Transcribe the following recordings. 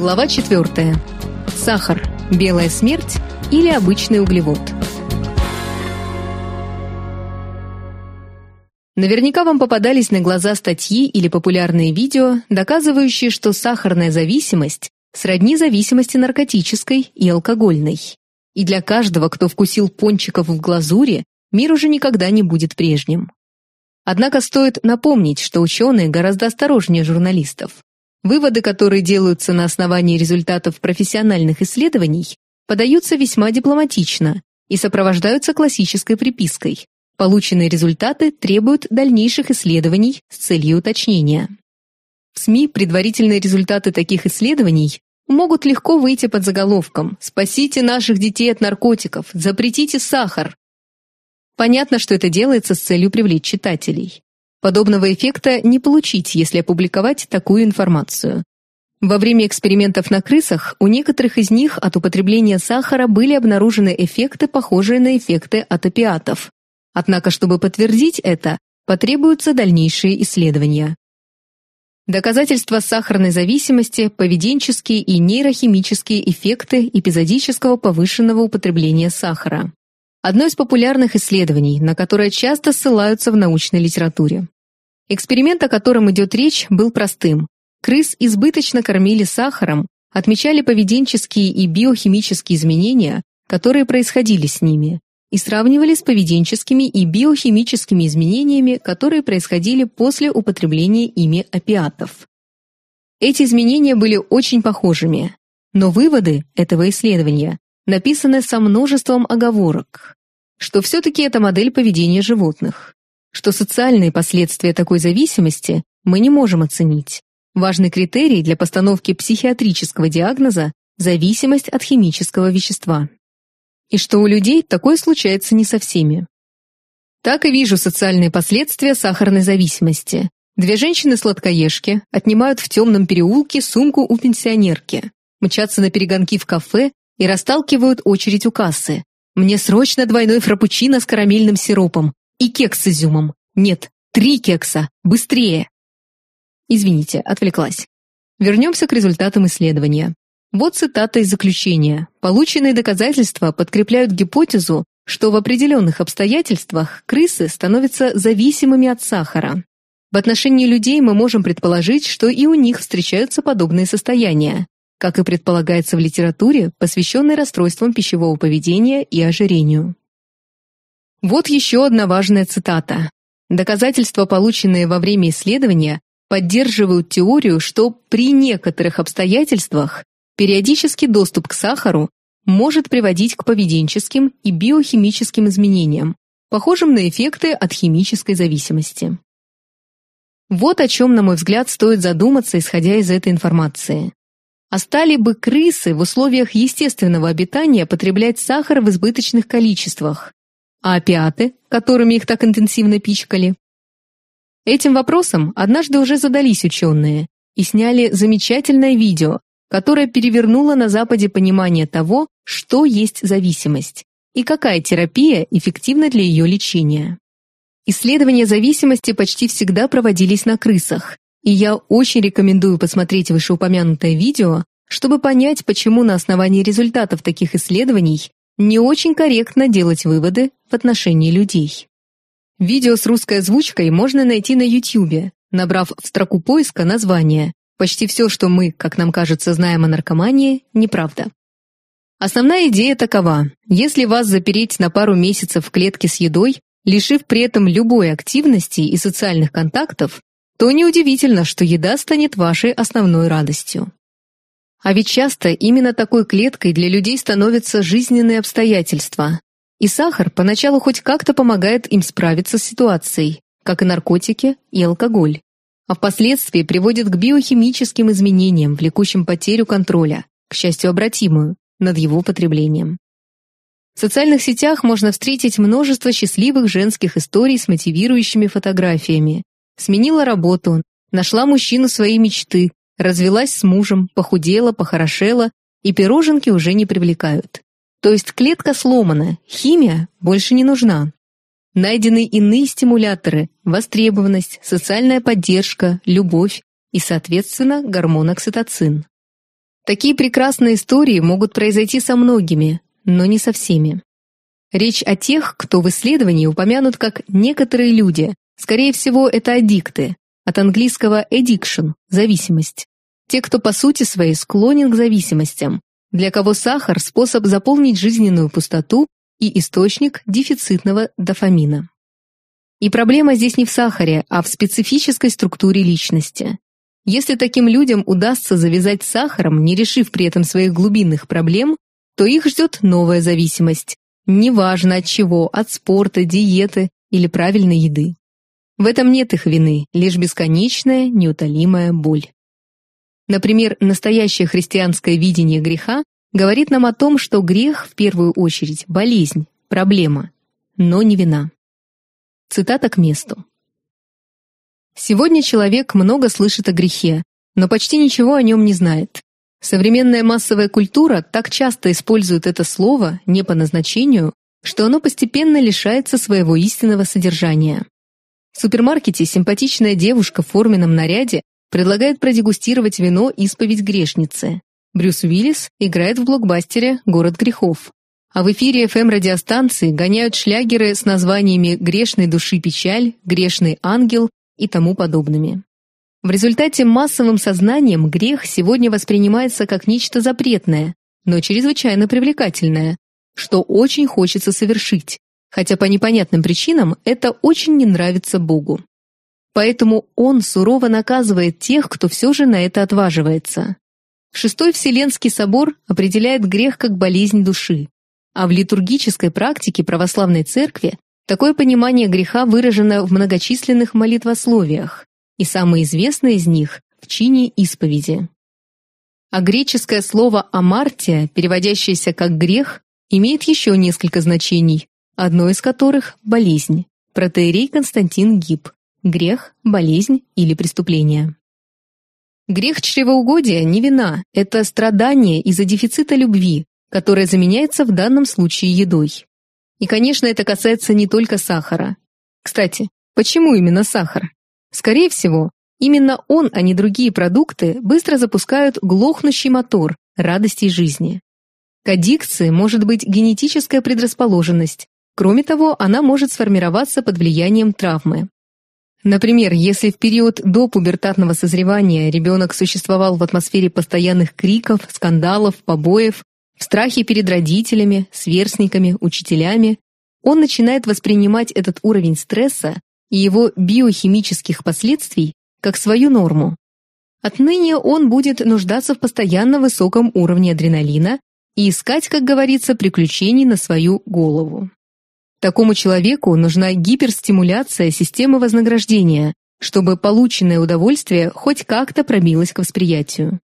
Глава 4. Сахар. Белая смерть или обычный углевод. Наверняка вам попадались на глаза статьи или популярные видео, доказывающие, что сахарная зависимость сродни зависимости наркотической и алкогольной. И для каждого, кто вкусил пончиков в глазури, мир уже никогда не будет прежним. Однако стоит напомнить, что ученые гораздо осторожнее журналистов. Выводы, которые делаются на основании результатов профессиональных исследований, подаются весьма дипломатично и сопровождаются классической припиской. Полученные результаты требуют дальнейших исследований с целью уточнения. В СМИ предварительные результаты таких исследований могут легко выйти под заголовком «Спасите наших детей от наркотиков! Запретите сахар!». Понятно, что это делается с целью привлечь читателей. Подобного эффекта не получить, если опубликовать такую информацию. Во время экспериментов на крысах у некоторых из них от употребления сахара были обнаружены эффекты, похожие на эффекты от опиатов. Однако, чтобы подтвердить это, потребуются дальнейшие исследования. Доказательства сахарной зависимости, поведенческие и нейрохимические эффекты эпизодического повышенного употребления сахара. Одно из популярных исследований, на которое часто ссылаются в научной литературе. Эксперимент, о котором идет речь, был простым. Крыс избыточно кормили сахаром, отмечали поведенческие и биохимические изменения, которые происходили с ними, и сравнивали с поведенческими и биохимическими изменениями, которые происходили после употребления ими опиатов. Эти изменения были очень похожими, но выводы этого исследования написаны со множеством оговорок, что все-таки это модель поведения животных, что социальные последствия такой зависимости мы не можем оценить. Важный критерий для постановки психиатрического диагноза – зависимость от химического вещества. И что у людей такое случается не со всеми. Так и вижу социальные последствия сахарной зависимости. Две женщины-сладкоежки отнимают в темном переулке сумку у пенсионерки, мчатся на перегонки в кафе и расталкивают очередь у кассы. Мне срочно двойной фрапучино с карамельным сиропом и кекс с изюмом. Нет, три кекса, быстрее. Извините, отвлеклась. Вернемся к результатам исследования. Вот цитата из заключения. Полученные доказательства подкрепляют гипотезу, что в определенных обстоятельствах крысы становятся зависимыми от сахара. В отношении людей мы можем предположить, что и у них встречаются подобные состояния как и предполагается в литературе, посвященной расстройствам пищевого поведения и ожирению. Вот еще одна важная цитата. Доказательства, полученные во время исследования, поддерживают теорию, что при некоторых обстоятельствах периодический доступ к сахару может приводить к поведенческим и биохимическим изменениям, похожим на эффекты от химической зависимости. Вот о чем, на мой взгляд, стоит задуматься, исходя из этой информации. А стали бы крысы в условиях естественного обитания потреблять сахар в избыточных количествах? А опиаты, которыми их так интенсивно пичкали? Этим вопросом однажды уже задались ученые и сняли замечательное видео, которое перевернуло на Западе понимание того, что есть зависимость и какая терапия эффективна для ее лечения. Исследования зависимости почти всегда проводились на крысах, и я очень рекомендую посмотреть вышеупомянутое видео, чтобы понять, почему на основании результатов таких исследований не очень корректно делать выводы в отношении людей. Видео с русской озвучкой можно найти на YouTube, набрав в строку поиска название «Почти все, что мы, как нам кажется, знаем о наркомании, неправда». Основная идея такова. Если вас запереть на пару месяцев в клетке с едой, лишив при этом любой активности и социальных контактов, то неудивительно, что еда станет вашей основной радостью. А ведь часто именно такой клеткой для людей становятся жизненные обстоятельства. И сахар поначалу хоть как-то помогает им справиться с ситуацией, как и наркотики и алкоголь. А впоследствии приводит к биохимическим изменениям, влекущим потерю контроля, к счастью, обратимую, над его потреблением. В социальных сетях можно встретить множество счастливых женских историй с мотивирующими фотографиями, Сменила работу, нашла мужчину своей мечты, развелась с мужем, похудела, похорошела, и пироженки уже не привлекают. То есть клетка сломана, химия больше не нужна. Найдены иные стимуляторы, востребованность, социальная поддержка, любовь и, соответственно, гормон окситоцин. Такие прекрасные истории могут произойти со многими, но не со всеми. Речь о тех, кто в исследовании упомянут как «некоторые люди». Скорее всего, это аддикты, от английского addiction – зависимость. Те, кто по сути своей склонен к зависимостям, для кого сахар – способ заполнить жизненную пустоту и источник дефицитного дофамина. И проблема здесь не в сахаре, а в специфической структуре личности. Если таким людям удастся завязать сахаром, не решив при этом своих глубинных проблем, то их ждет новая зависимость. Неважно от чего, от спорта, диеты или правильной еды. В этом нет их вины, лишь бесконечная, неутолимая боль. Например, настоящее христианское видение греха говорит нам о том, что грех в первую очередь болезнь, проблема, но не вина. Цитата к месту. Сегодня человек много слышит о грехе, но почти ничего о нем не знает. Современная массовая культура так часто использует это слово не по назначению, что оно постепенно лишается своего истинного содержания. В супермаркете симпатичная девушка в форменном наряде предлагает продегустировать вино «Исповедь грешницы». Брюс Уиллис играет в блокбастере «Город грехов». А в эфире FM-радиостанции гоняют шлягеры с названиями «Грешной души печаль», «Грешный ангел» и тому подобными. В результате массовым сознанием грех сегодня воспринимается как нечто запретное, но чрезвычайно привлекательное, что очень хочется совершить, хотя по непонятным причинам это очень не нравится Богу. Поэтому он сурово наказывает тех, кто все же на это отваживается. Шестой Вселенский собор определяет грех как болезнь души, а в литургической практике православной церкви такое понимание греха выражено в многочисленных молитвословиях, и самое известное из них – в чине исповеди. А греческое слово «амартия», переводящееся как «грех», имеет еще несколько значений, одно из которых – болезнь. Протеерей Константин Гиб. Грех, болезнь или преступление. Грех чревоугодия не вина, это страдание из-за дефицита любви, которое заменяется в данном случае едой. И, конечно, это касается не только сахара. Кстати, почему именно сахар? Скорее всего, именно он, а не другие продукты, быстро запускают глохнущий мотор радости жизни. К аддикции может быть генетическая предрасположенность. Кроме того, она может сформироваться под влиянием травмы. Например, если в период до пубертатного созревания ребенок существовал в атмосфере постоянных криков, скандалов, побоев, в страхе перед родителями, сверстниками, учителями, он начинает воспринимать этот уровень стресса и его биохимических последствий как свою норму. Отныне он будет нуждаться в постоянно высоком уровне адреналина и искать, как говорится, приключений на свою голову. Такому человеку нужна гиперстимуляция системы вознаграждения, чтобы полученное удовольствие хоть как-то пробилось к восприятию.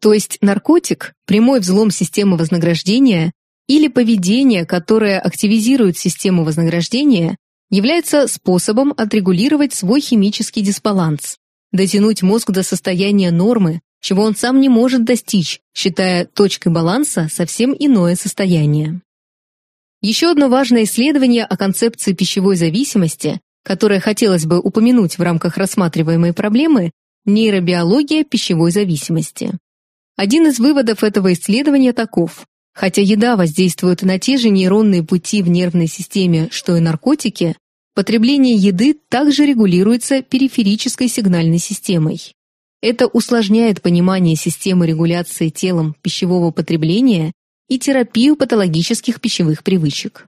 То есть наркотик, прямой взлом системы вознаграждения или поведение, которое активизирует систему вознаграждения, является способом отрегулировать свой химический дисбаланс, дотянуть мозг до состояния нормы, чего он сам не может достичь, считая точкой баланса совсем иное состояние. Еще одно важное исследование о концепции пищевой зависимости, которое хотелось бы упомянуть в рамках рассматриваемой проблемы – нейробиология пищевой зависимости. Один из выводов этого исследования таков. Хотя еда воздействует на те же нейронные пути в нервной системе, что и наркотики, потребление еды также регулируется периферической сигнальной системой. Это усложняет понимание системы регуляции телом пищевого потребления и терапию патологических пищевых привычек.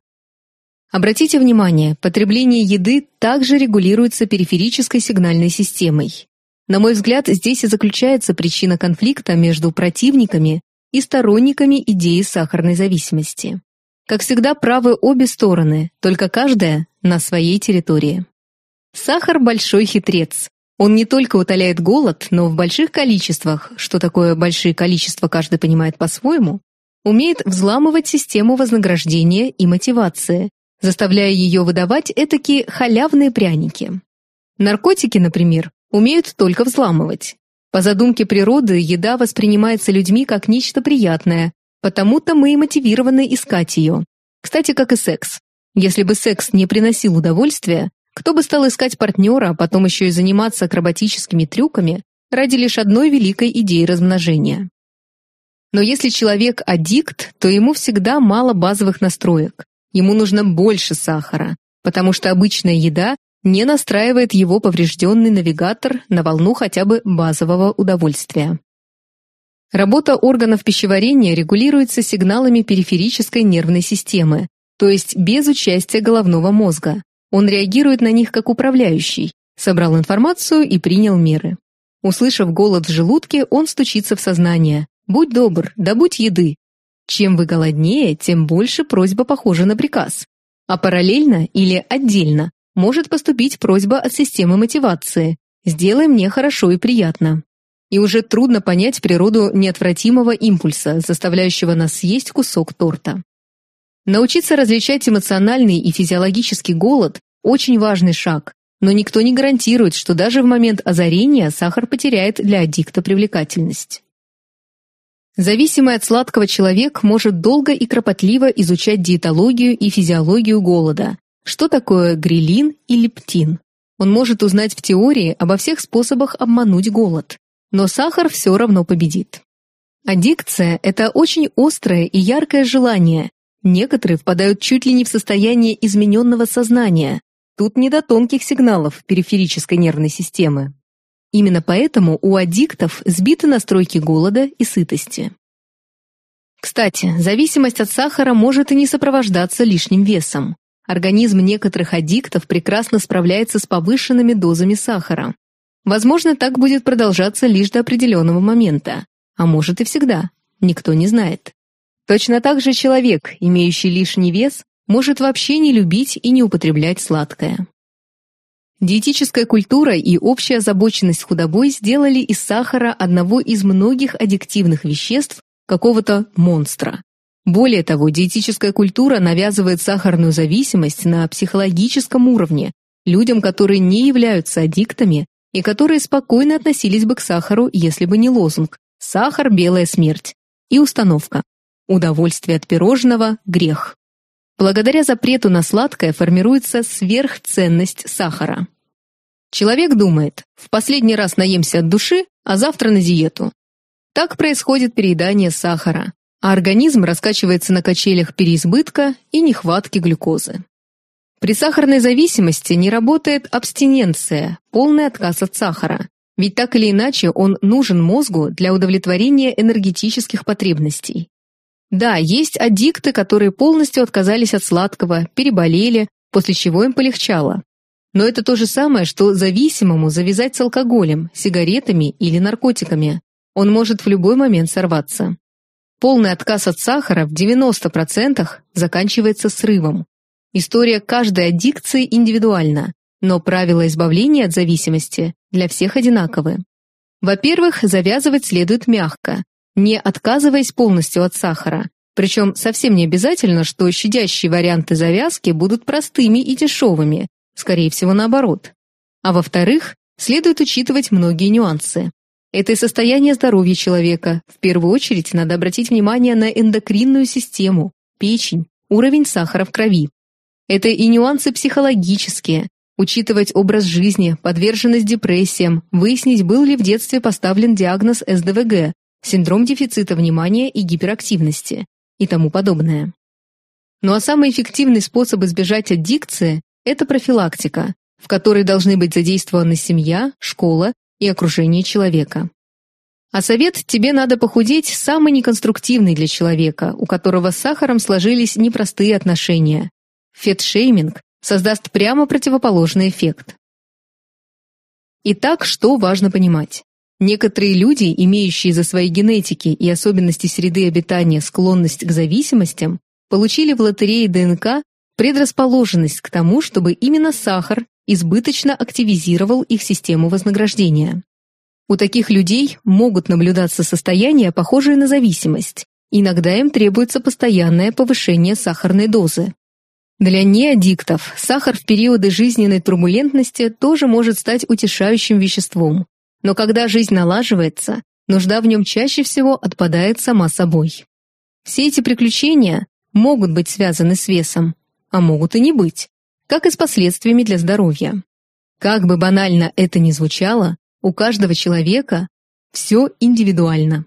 Обратите внимание, потребление еды также регулируется периферической сигнальной системой. На мой взгляд, здесь и заключается причина конфликта между противниками и сторонниками идеи сахарной зависимости. Как всегда, правы обе стороны, только каждая на своей территории. Сахар – большой хитрец. Он не только утоляет голод, но в больших количествах, что такое большие количества каждый понимает по-своему, умеет взламывать систему вознаграждения и мотивации, заставляя ее выдавать этакие халявные пряники. Наркотики, например, умеют только взламывать. По задумке природы, еда воспринимается людьми как нечто приятное, потому-то мы и мотивированы искать ее. Кстати, как и секс. Если бы секс не приносил удовольствия, кто бы стал искать партнера, а потом еще и заниматься акробатическими трюками, ради лишь одной великой идеи размножения. Но если человек аддикт, то ему всегда мало базовых настроек. Ему нужно больше сахара, потому что обычная еда не настраивает его поврежденный навигатор на волну хотя бы базового удовольствия. Работа органов пищеварения регулируется сигналами периферической нервной системы, то есть без участия головного мозга. Он реагирует на них как управляющий, собрал информацию и принял меры. Услышав голод в желудке, он стучится в сознание. «Будь добр, добудь еды». Чем вы голоднее, тем больше просьба похожа на приказ. А параллельно или отдельно может поступить просьба от системы мотивации «Сделай мне хорошо и приятно» и уже трудно понять природу неотвратимого импульса, заставляющего нас съесть кусок торта. Научиться различать эмоциональный и физиологический голод – очень важный шаг, но никто не гарантирует, что даже в момент озарения сахар потеряет для аддикта привлекательность. Зависимый от сладкого человек может долго и кропотливо изучать диетологию и физиологию голода, что такое грилин и лептин. Он может узнать в теории обо всех способах обмануть голод, но сахар все равно победит. Аддикция – это очень острое и яркое желание. Некоторые впадают чуть ли не в состояние измененного сознания. Тут не до тонких сигналов периферической нервной системы. Именно поэтому у аддиктов сбиты настройки голода и сытости. Кстати, зависимость от сахара может и не сопровождаться лишним весом. Организм некоторых аддиктов прекрасно справляется с повышенными дозами сахара. Возможно, так будет продолжаться лишь до определенного момента, а может и всегда, никто не знает. Точно так же человек, имеющий лишний вес, может вообще не любить и не употреблять сладкое. Диетическая культура и общая озабоченность худобой сделали из сахара одного из многих аддиктивных веществ какого-то монстра. Более того, диетическая культура навязывает сахарную зависимость на психологическом уровне людям, которые не являются аддиктами и которые спокойно относились бы к сахару, если бы не лозунг «Сахар – белая смерть» и установка «Удовольствие от пирожного – грех». Благодаря запрету на сладкое формируется сверхценность сахара. Человек думает, в последний раз наемся от души, а завтра на диету. Так происходит переедание сахара, а организм раскачивается на качелях переизбытка и нехватки глюкозы. При сахарной зависимости не работает абстиненция, полный отказ от сахара, ведь так или иначе он нужен мозгу для удовлетворения энергетических потребностей. Да, есть аддикты, которые полностью отказались от сладкого, переболели, после чего им полегчало. Но это то же самое, что зависимому завязать с алкоголем, сигаретами или наркотиками. Он может в любой момент сорваться. Полный отказ от сахара в 90% заканчивается срывом, История каждой аддикции индивидуальна, но правила избавления от зависимости для всех одинаковы. Во-первых, завязывать следует мягко, не отказываясь полностью от сахара. Причем совсем не обязательно, что щадящие варианты завязки будут простыми и дешевыми, скорее всего наоборот. А во-вторых, следует учитывать многие нюансы. Это и состояние здоровья человека. В первую очередь надо обратить внимание на эндокринную систему, печень, уровень сахара в крови. Это и нюансы психологические, учитывать образ жизни, подверженность депрессиям, выяснить, был ли в детстве поставлен диагноз СДВГ, синдром дефицита внимания и гиперактивности и тому подобное. Ну а самый эффективный способ избежать аддикции – это профилактика, в которой должны быть задействованы семья, школа и окружение человека. А совет «тебе надо похудеть» самый неконструктивный для человека, у которого с сахаром сложились непростые отношения, Фетшейминг создаст прямо противоположный эффект. Итак, что важно понимать? Некоторые люди, имеющие за своей генетики и особенности среды обитания склонность к зависимостям, получили в лотерее ДНК предрасположенность к тому, чтобы именно сахар избыточно активизировал их систему вознаграждения. У таких людей могут наблюдаться состояния, похожие на зависимость. Иногда им требуется постоянное повышение сахарной дозы. Для неаддиктов сахар в периоды жизненной турбулентности тоже может стать утешающим веществом. Но когда жизнь налаживается, нужда в нем чаще всего отпадает сама собой. Все эти приключения могут быть связаны с весом, а могут и не быть, как и с последствиями для здоровья. Как бы банально это ни звучало, У каждого человека все индивидуально.